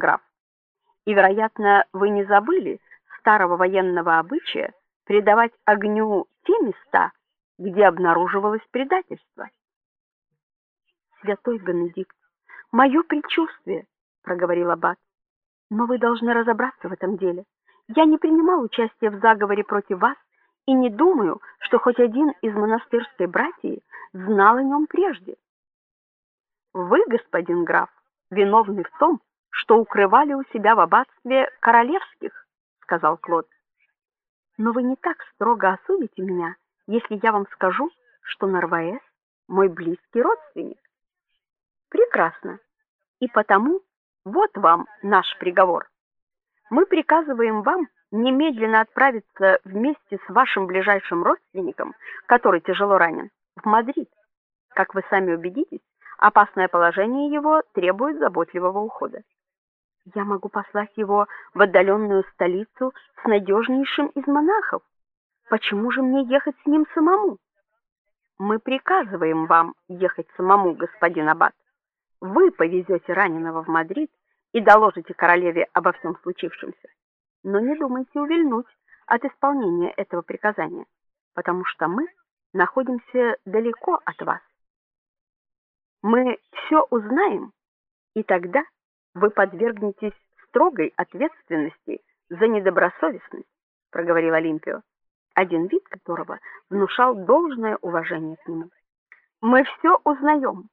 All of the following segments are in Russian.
граф. И, вероятно, вы не забыли старого военного обычая придавать огню те места, где обнаруживалось предательство. Святой Бенедикт, мое предчувствие, проговорил аббат. Но вы должны разобраться в этом деле. Я не принимал участия в заговоре против вас и не думаю, что хоть один из монастырской братьев знал о нем прежде. Вы, господин граф, виновны в том, что укрывали у себя в аббатстве королевских, сказал Клод. Но вы не так строго осудите меня, если я вам скажу, что Нарваэс мой близкий родственник. Прекрасно. И потому вот вам наш приговор. Мы приказываем вам немедленно отправиться вместе с вашим ближайшим родственником, который тяжело ранен, в Мадрид. Как вы сами убедитесь, опасное положение его требует заботливого ухода. Я могу послать его в отдаленную столицу с надежнейшим из монахов. Почему же мне ехать с ним самому? Мы приказываем вам ехать самому, господин аббат. Вы повезете раненого в Мадрид и доложите королеве обо всем случившемся. Но не думайте увильнуть от исполнения этого приказания, потому что мы находимся далеко от вас. Мы все узнаем, и тогда вы подвергнетесь строгой ответственности за недобросовестность, проговорил Олимпио, один вид которого внушал должное уважение к нему. Мы все узнаем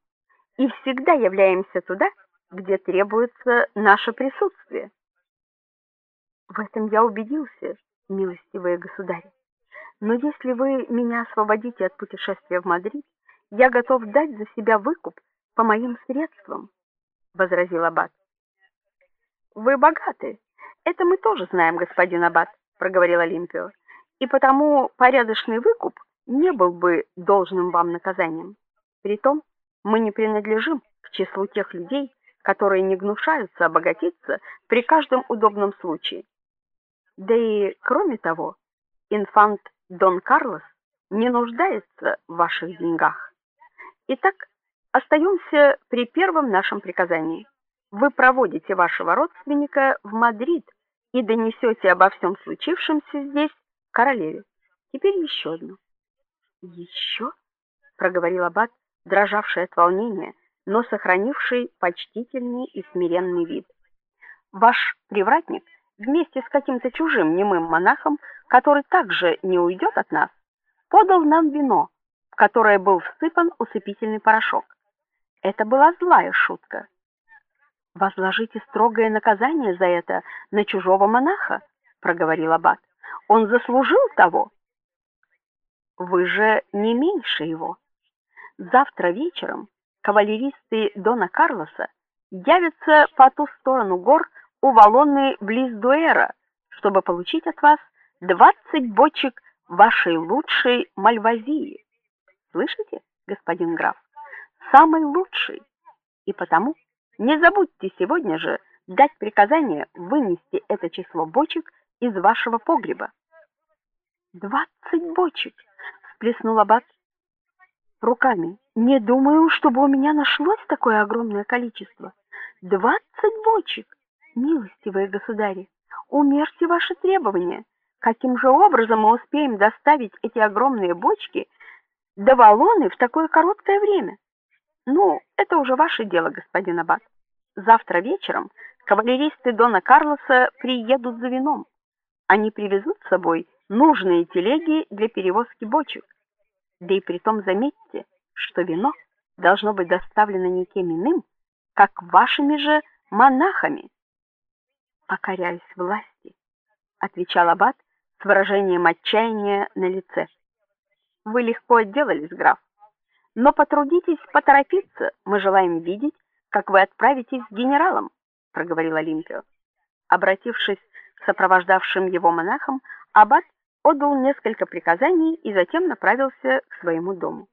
и всегда являемся туда, где требуется наше присутствие. В этом я убедился, милостивые государи. Но если вы меня освободите от путешествия в Мадрид, я готов дать за себя выкуп по моим средствам, возразил аббат. Вы богаты. Это мы тоже знаем, господин аббат, проговорил Олимпио. И потому порядочный выкуп не был бы должным вам наказанием. Притом мы не принадлежим к числу тех людей, которые не гнушаются обогатиться при каждом удобном случае. Да и кроме того, инфант Дон Карлос не нуждается в ваших деньгах. Итак, остаемся при первом нашем приказании. Вы проводите вашего родственника в Мадрид и донесете обо всем случившемся здесь королеве. Теперь еще одно. «Еще?» — проговорил аббат, дрожавший от волнения, но сохранивший почтительный и смиренный вид. Ваш привратник вместе с каким-то чужим немым монахом, который также не уйдет от нас, подал нам вино, в которое был всыпан усыпительный порошок. Это была злая шутка. Возложите строгое наказание за это на чужого монаха, проговорил аббат. Он заслужил того. Вы же не меньше его. Завтра вечером кавалеристы Дона Карлоса явятся по ту сторону гор у Валонны близ Дуэра, чтобы получить от вас 20 бочек вашей лучшей мальвазии. Слышите, господин граф? Самой лучшей. И потому не забудьте сегодня же дать приказание вынести это число бочек из вашего погреба. «Двадцать бочек, всплеснул аббат руками. Не думаю, чтобы у меня нашлось такое огромное количество. Двадцать бочек. Милостивые государи, умерьте ваши требования. Каким же образом мы успеем доставить эти огромные бочки до Валоны в такое короткое время? Ну, это уже ваше дело, господин аббат. Завтра вечером кавалеристы дона Карлоса приедут за вином. Они привезут с собой нужные телеги для перевозки бочек. Да и притом заметьте, что вино должно быть доставлено никем иным, как вашими же монахами покоряюсь власти, отвечал аббат с выражением отчаяния на лице. Вы легко отделались, граф. Но потрудитесь поторопиться, мы желаем видеть, как вы отправитесь с генералом, проговорил Олимпио. Обратившись к сопровождавшим его монахам, аббат отдал несколько приказаний и затем направился к своему дому.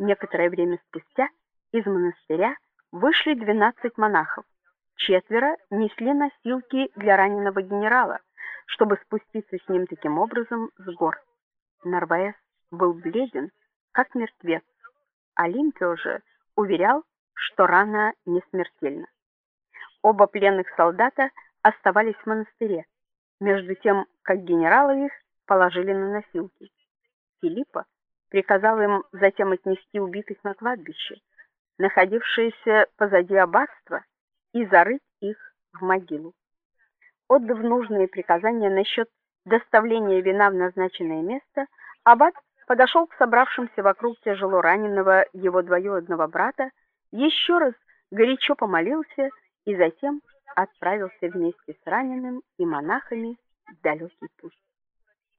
Некоторое время спустя из монастыря вышли двенадцать монахов четверо несли носилки для раненого генерала, чтобы спуститься с ним таким образом с гор. Нарваес был бледен, как мертвец. Олимпио же уверял, что рана не смертельна. Оба пленных солдата оставались в монастыре, между тем, как генералы их положили на носилки. Филиппа приказал им затем отнести убитых на кладбище, находившееся позади аббатства, и зарыть их в могилу. Отдав нужные приказания насчет доставления вина в назначенное место, аббат подошел к собравшимся вокруг тяжело раненого его двоюродного брата, еще раз горячо помолился и затем отправился вместе с раненым и монахами в далекий путь.